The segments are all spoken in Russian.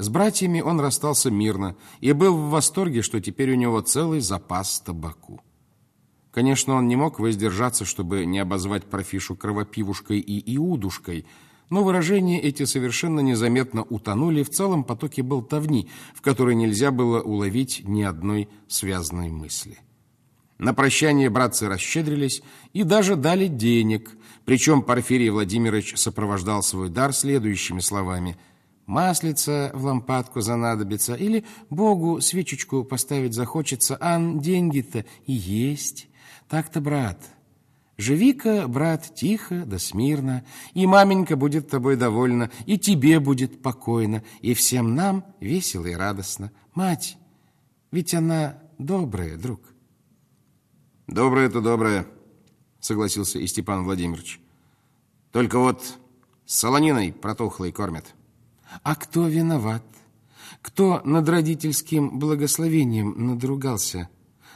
С братьями он расстался мирно и был в восторге, что теперь у него целый запас табаку. Конечно, он не мог воздержаться, чтобы не обозвать профишу кровопивушкой и иудушкой, но выражения эти совершенно незаметно утонули в целом потоке болтовни, в которой нельзя было уловить ни одной связанной мысли. На прощание братцы расщедрились и даже дали денег, причем Порфирий Владимирович сопровождал свой дар следующими словами «Маслица в лампадку занадобится» или «Богу свечечку поставить захочется, ан деньги-то и есть». Так-то, брат. Живи-ка, брат, тихо да смирно, и маменька будет тобой довольна, и тебе будет покойно, и всем нам весело и радостно. Мать, ведь она добрая, друг. Добрая-то добрая, согласился и Степан Владимирович. Только вот солониной протухлой кормят. А кто виноват? Кто над родительским благословением надругался?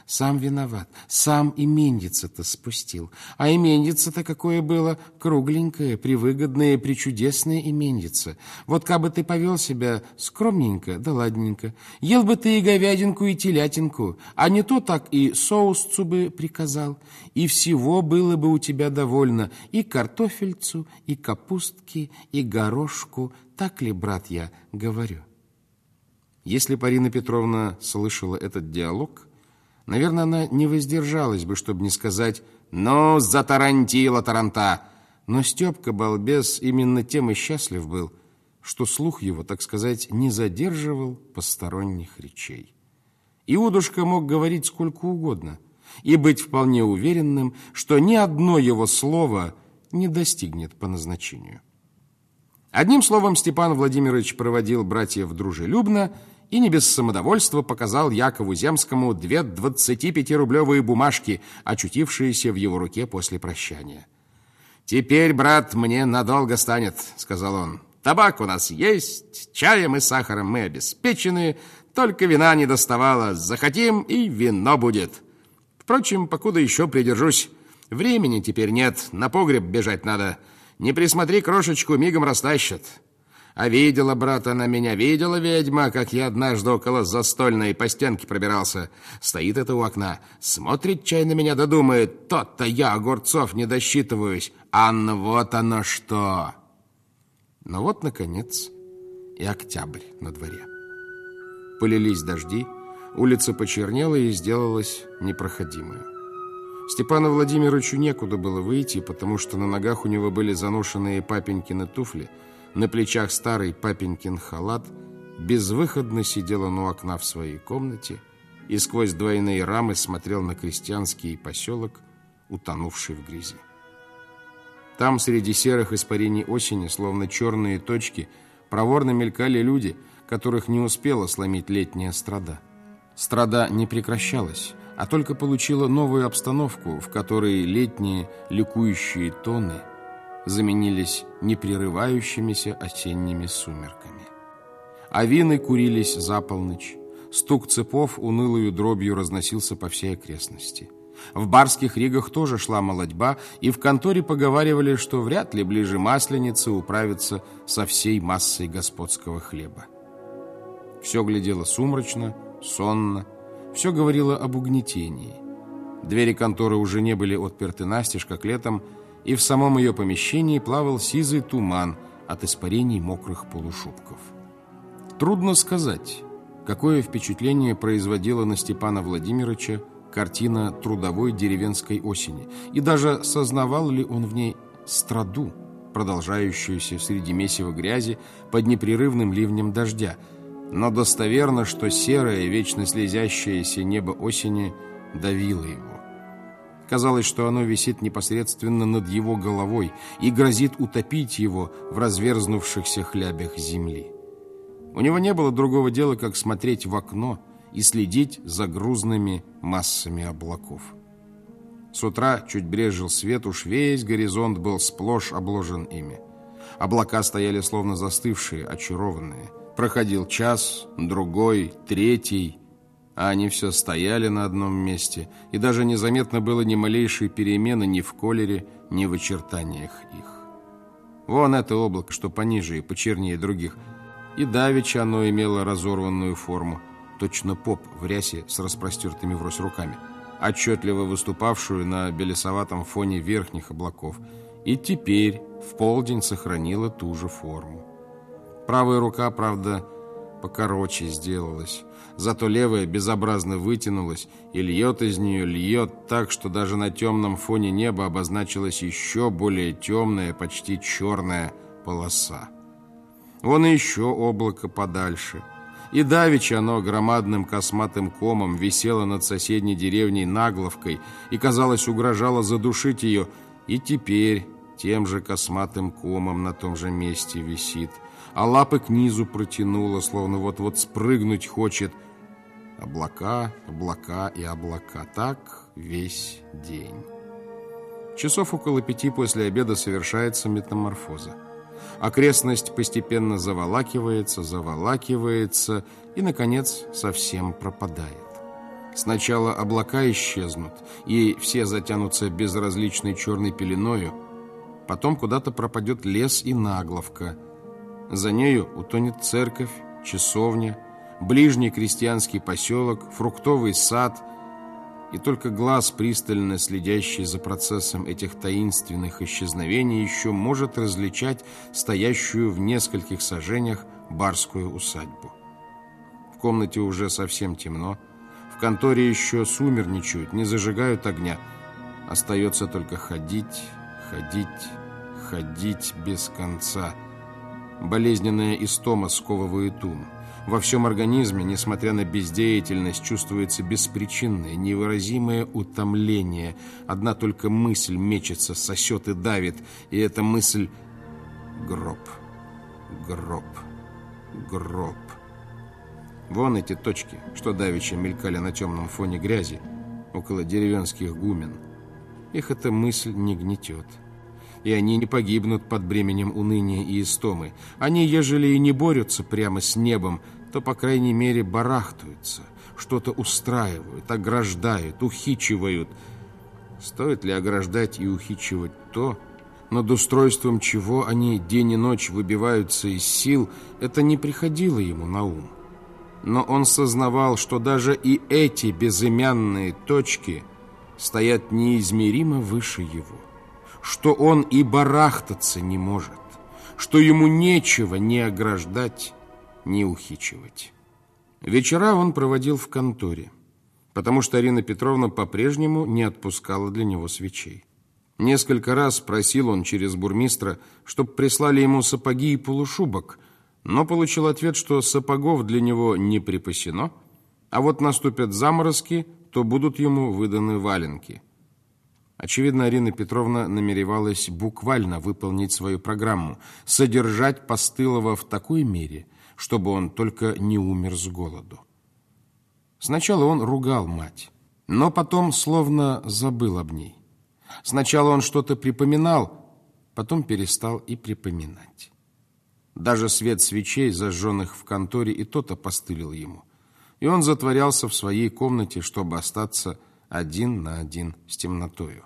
Сам виноват, сам именьица-то спустил. А именьица-то какое было кругленькое, привыгодное, причудесное именьица. Вот как бы ты повел себя скромненько да ладненько, ел бы ты и говядинку, и телятинку, а не то так и соусцу бы приказал, и всего было бы у тебя довольно, и картофельцу, и капустки, и горошку. Так ли, брат, я говорю? Если Парина Петровна слышала этот диалог, Наверное, она не воздержалась бы, чтобы не сказать «Ну, затарантила таранта!» Но Степка, балбес, именно тем и счастлив был, что слух его, так сказать, не задерживал посторонних речей. Иудушка мог говорить сколько угодно и быть вполне уверенным, что ни одно его слово не достигнет по назначению. Одним словом, Степан Владимирович проводил братьев дружелюбно и не без самодовольства показал Якову Земскому две 25-рублевые бумажки, очутившиеся в его руке после прощания. «Теперь, брат, мне надолго станет», — сказал он. «Табак у нас есть, чаем и сахаром мы обеспечены, только вина не доставало. Захотим, и вино будет. Впрочем, покуда еще придержусь. Времени теперь нет, на погреб бежать надо. Не присмотри крошечку, мигом растащат». А видела, брат, она меня видела, ведьма, как я однажды около застольной по стенке пробирался. Стоит это у окна, смотрит чай на меня, да думает, тот-то я огурцов не досчитываюсь. А ну вот оно что! Но вот, наконец, и октябрь на дворе. Полились дожди, улица почернела и сделалась непроходимой. Степану Владимировичу некуда было выйти, потому что на ногах у него были заношенные папенькины туфли – на плечах старый папенькин халат, безвыходно сидел он у окна в своей комнате и сквозь двойные рамы смотрел на крестьянский поселок, утонувший в грязи. Там, среди серых испарений осени, словно черные точки, проворно мелькали люди, которых не успела сломить летняя страда. Страда не прекращалась, а только получила новую обстановку, в которой летние ликующие тоны – заменились непрерывающимися осенними сумерками. А вины курились за полночь. Стук цепов унылую дробью разносился по всей окрестности. В барских ригах тоже шла молодьба, и в конторе поговаривали, что вряд ли ближе масленицы управиться со всей массой господского хлеба. Все глядело сумрачно, сонно, все говорило об угнетении. Двери конторы уже не были отперты настежь, как летом, и в самом ее помещении плавал сизый туман от испарений мокрых полушубков. Трудно сказать, какое впечатление производила на Степана Владимировича картина трудовой деревенской осени, и даже сознавал ли он в ней страду, продолжающуюся среди месива грязи под непрерывным ливнем дождя, но достоверно, что серое, вечно слезящееся небо осени давило его. Казалось, что оно висит непосредственно над его головой и грозит утопить его в разверзнувшихся хлябях земли. У него не было другого дела, как смотреть в окно и следить за грузными массами облаков. С утра чуть брежил свет, уж весь горизонт был сплошь обложен ими. Облака стояли словно застывшие, очарованные. Проходил час, другой, третий, а они все стояли на одном месте, и даже незаметно было ни малейшей перемены ни в колере, ни в очертаниях их. Вон это облако, что пониже и почернее других. И давеча оно имело разорванную форму, точно поп в рясе с распростертыми врозь руками, отчетливо выступавшую на белесоватом фоне верхних облаков, и теперь в полдень сохранила ту же форму. Правая рука, правда, покороче сделалась, зато левая безобразно вытянулась и льет из нее, льет так, что даже на темном фоне неба обозначилась еще более темная, почти черная полоса. Вон еще облако подальше. И давеча оно громадным косматым комом висело над соседней деревней Нагловкой и, казалось, угрожало задушить ее, и теперь тем же косматым комом на том же месте висит, а лапы к низу протянуло, словно вот-вот спрыгнуть хочет. Облака, облака и облака. Так весь день. Часов около пяти после обеда совершается метаморфоза. Окрестность постепенно заволакивается, заволакивается и, наконец, совсем пропадает. Сначала облака исчезнут, и все затянутся безразличной черной пеленою, потом куда-то пропадет лес и нагловка. За нею утонет церковь, часовня, ближний крестьянский поселок, фруктовый сад – и только глаз, пристально следящий за процессом этих таинственных исчезновений, еще может различать стоящую в нескольких сажениях барскую усадьбу. В комнате уже совсем темно, в конторе еще сумерничают, не зажигают огня. Остается только ходить, ходить, ходить без конца. Болезненная истома сковывает ум. Во всем организме, несмотря на бездеятельность, чувствуется беспричинное, невыразимое утомление. Одна только мысль мечется, сосет и давит, и эта мысль — гроб, гроб, гроб. Вон эти точки, что давеча мелькали на темном фоне грязи, около деревенских гумен. Их эта мысль не гнетет и они не погибнут под бременем уныния и истомы. Они, ежели и не борются прямо с небом, то, по крайней мере, барахтаются, что-то устраивают, ограждают, ухичивают. Стоит ли ограждать и ухичивать то, над устройством чего они день и ночь выбиваются из сил, это не приходило ему на ум. Но он сознавал, что даже и эти безымянные точки стоят неизмеримо выше его что он и барахтаться не может, что ему нечего ни ограждать, ни ухичивать. Вечера он проводил в конторе, потому что Арина Петровна по-прежнему не отпускала для него свечей. Несколько раз просил он через бурмистра, чтобы прислали ему сапоги и полушубок, но получил ответ, что сапогов для него не припасено, а вот наступят заморозки, то будут ему выданы валенки. Очевидно, Арина Петровна намеревалась буквально выполнить свою программу, содержать Постылова в такой мере, чтобы он только не умер с голоду. Сначала он ругал мать, но потом словно забыл об ней. Сначала он что-то припоминал, потом перестал и припоминать. Даже свет свечей, зажженных в конторе, и тот опостылил ему. И он затворялся в своей комнате, чтобы остаться один на один с темнотою.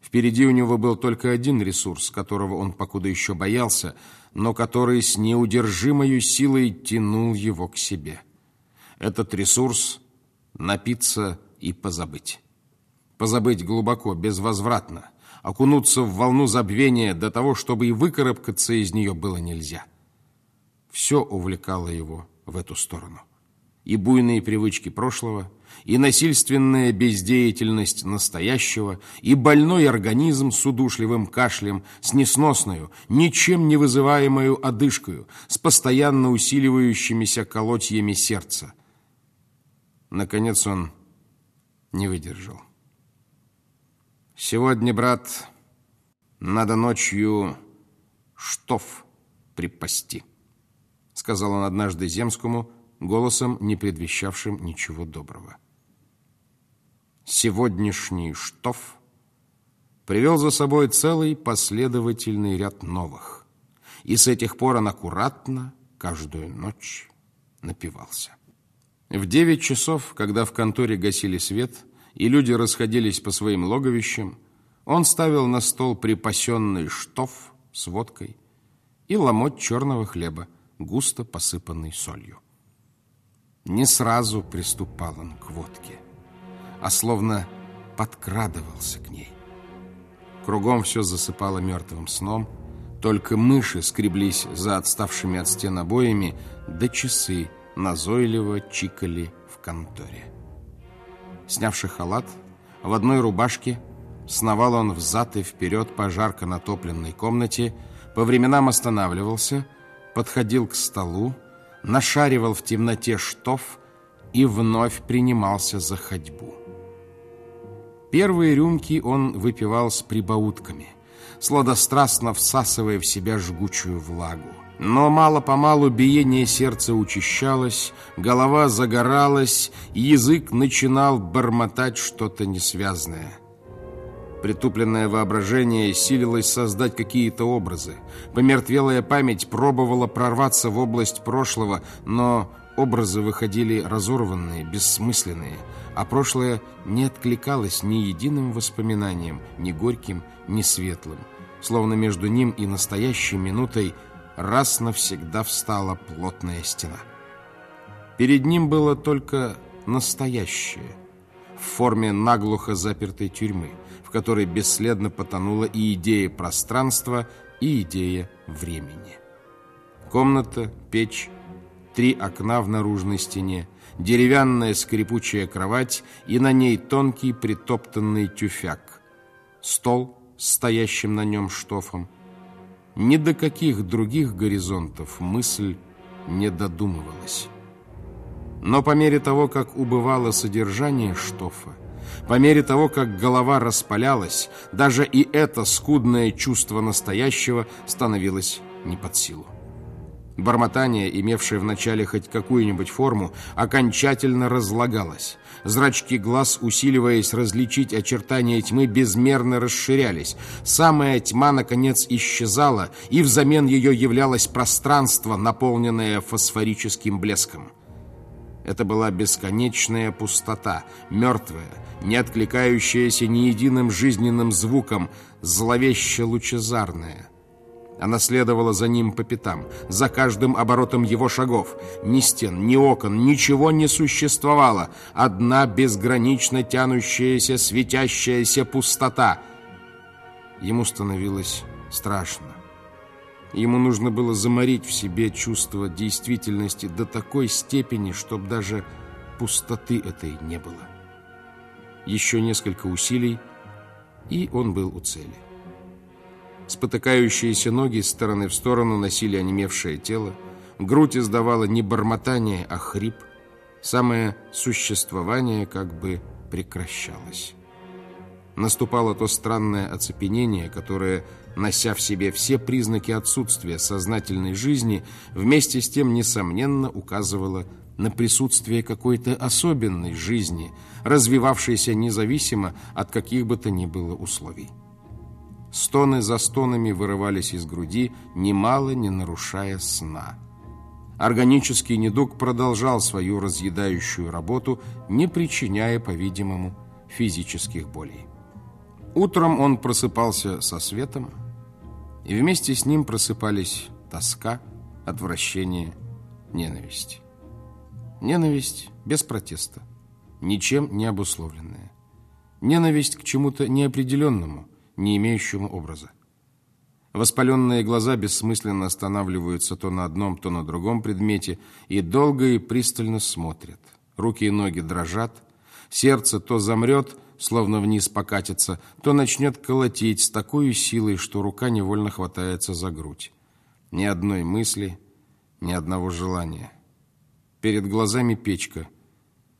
Впереди у него был только один ресурс, которого он покуда еще боялся, но который с неудержимой силой тянул его к себе. Этот ресурс — напиться и позабыть. Позабыть глубоко, безвозвратно, окунуться в волну забвения до того, чтобы и выкарабкаться из нее было нельзя. Все увлекало его в эту сторону. И буйные привычки прошлого — и насильственная бездеятельность настоящего, и больной организм с удушливым кашлем, с несносную, ничем не вызываемую одышкою, с постоянно усиливающимися колотьями сердца. Наконец он не выдержал. «Сегодня, брат, надо ночью штоф припасти», сказал он однажды Земскому, голосом, не предвещавшим ничего доброго. Сегодняшний штоф привел за собой целый последовательный ряд новых, и с этих пор он аккуратно каждую ночь напивался. В девять часов, когда в конторе гасили свет и люди расходились по своим логовищам, он ставил на стол припасенный штоф с водкой и ломоть черного хлеба, густо посыпанный солью. Не сразу приступал он к водке, а словно подкрадывался к ней. Кругом все засыпало мертвым сном, только мыши скреблись за отставшими от стен обоями, да часы назойливо чикали в конторе. Снявши халат, в одной рубашке сновал он взад и вперед по жарко натопленной комнате, по временам останавливался, подходил к столу, нашаривал в темноте штоф и вновь принимался за ходьбу. Первые рюмки он выпивал с прибаутками, сладострастно всасывая в себя жгучую влагу. Но мало-помалу биение сердца учащалось, голова загоралась, язык начинал бормотать что-то несвязное. Притупленное воображение силилось создать какие-то образы. Помертвелая память пробовала прорваться в область прошлого, но образы выходили разорванные, бессмысленные, а прошлое не откликалось ни единым воспоминанием, ни горьким, ни светлым. Словно между ним и настоящей минутой раз навсегда встала плотная стена. Перед ним было только настоящее, в форме наглухо запертой тюрьмы – в которой бесследно потонула и идея пространства, и идея времени. Комната, печь, три окна в наружной стене, деревянная скрипучая кровать и на ней тонкий притоптанный тюфяк, стол с стоящим на нем штофом. Ни до каких других горизонтов мысль не додумывалась. Но по мере того, как убывало содержание штофа, по мере того, как голова распалялась, даже и это скудное чувство настоящего становилось не под силу. Бормотание, имевшее вначале хоть какую-нибудь форму, окончательно разлагалось. Зрачки глаз, усиливаясь различить очертания тьмы, безмерно расширялись. Самая тьма, наконец, исчезала, и взамен ее являлось пространство, наполненное фосфорическим блеском. Это была бесконечная пустота, мертвая, не откликающаяся ни единым жизненным звуком, зловеще лучезарная. Она следовала за ним по пятам, за каждым оборотом его шагов. Ни стен, ни окон, ничего не существовало. Одна безгранично тянущаяся, светящаяся пустота. Ему становилось страшно. Ему нужно было заморить в себе чувство действительности до такой степени, чтобы даже пустоты этой не было. Еще несколько усилий, и он был у цели. Спотыкающиеся ноги с стороны в сторону носили онемевшее тело, грудь издавала не бормотание, а хрип. Самое существование как бы прекращалось. Наступало то странное оцепенение, которое нося в себе все признаки отсутствия сознательной жизни, вместе с тем, несомненно, указывала на присутствие какой-то особенной жизни, развивавшейся независимо от каких бы то ни было условий. Стоны за стонами вырывались из груди, немало не нарушая сна. Органический недуг продолжал свою разъедающую работу, не причиняя, по-видимому, физических болей. Утром он просыпался со светом, и вместе с ним просыпались тоска, отвращение, ненависть. Ненависть без протеста, ничем не обусловленная. Ненависть к чему-то неопределенному, не имеющему образа. Воспаленные глаза бессмысленно останавливаются то на одном, то на другом предмете и долго и пристально смотрят. Руки и ноги дрожат, сердце то замрет, словно вниз покатится, то начнет колотить с такой силой, что рука невольно хватается за грудь. Ни одной мысли, ни одного желания. Перед глазами печка,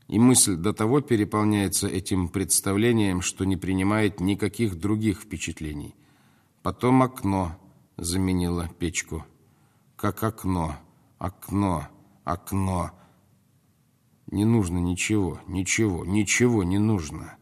и мысль до того переполняется этим представлением, что не принимает никаких других впечатлений. Потом окно заменило печку. Как окно, окно, окно. Не нужно ничего, ничего, ничего не нужно.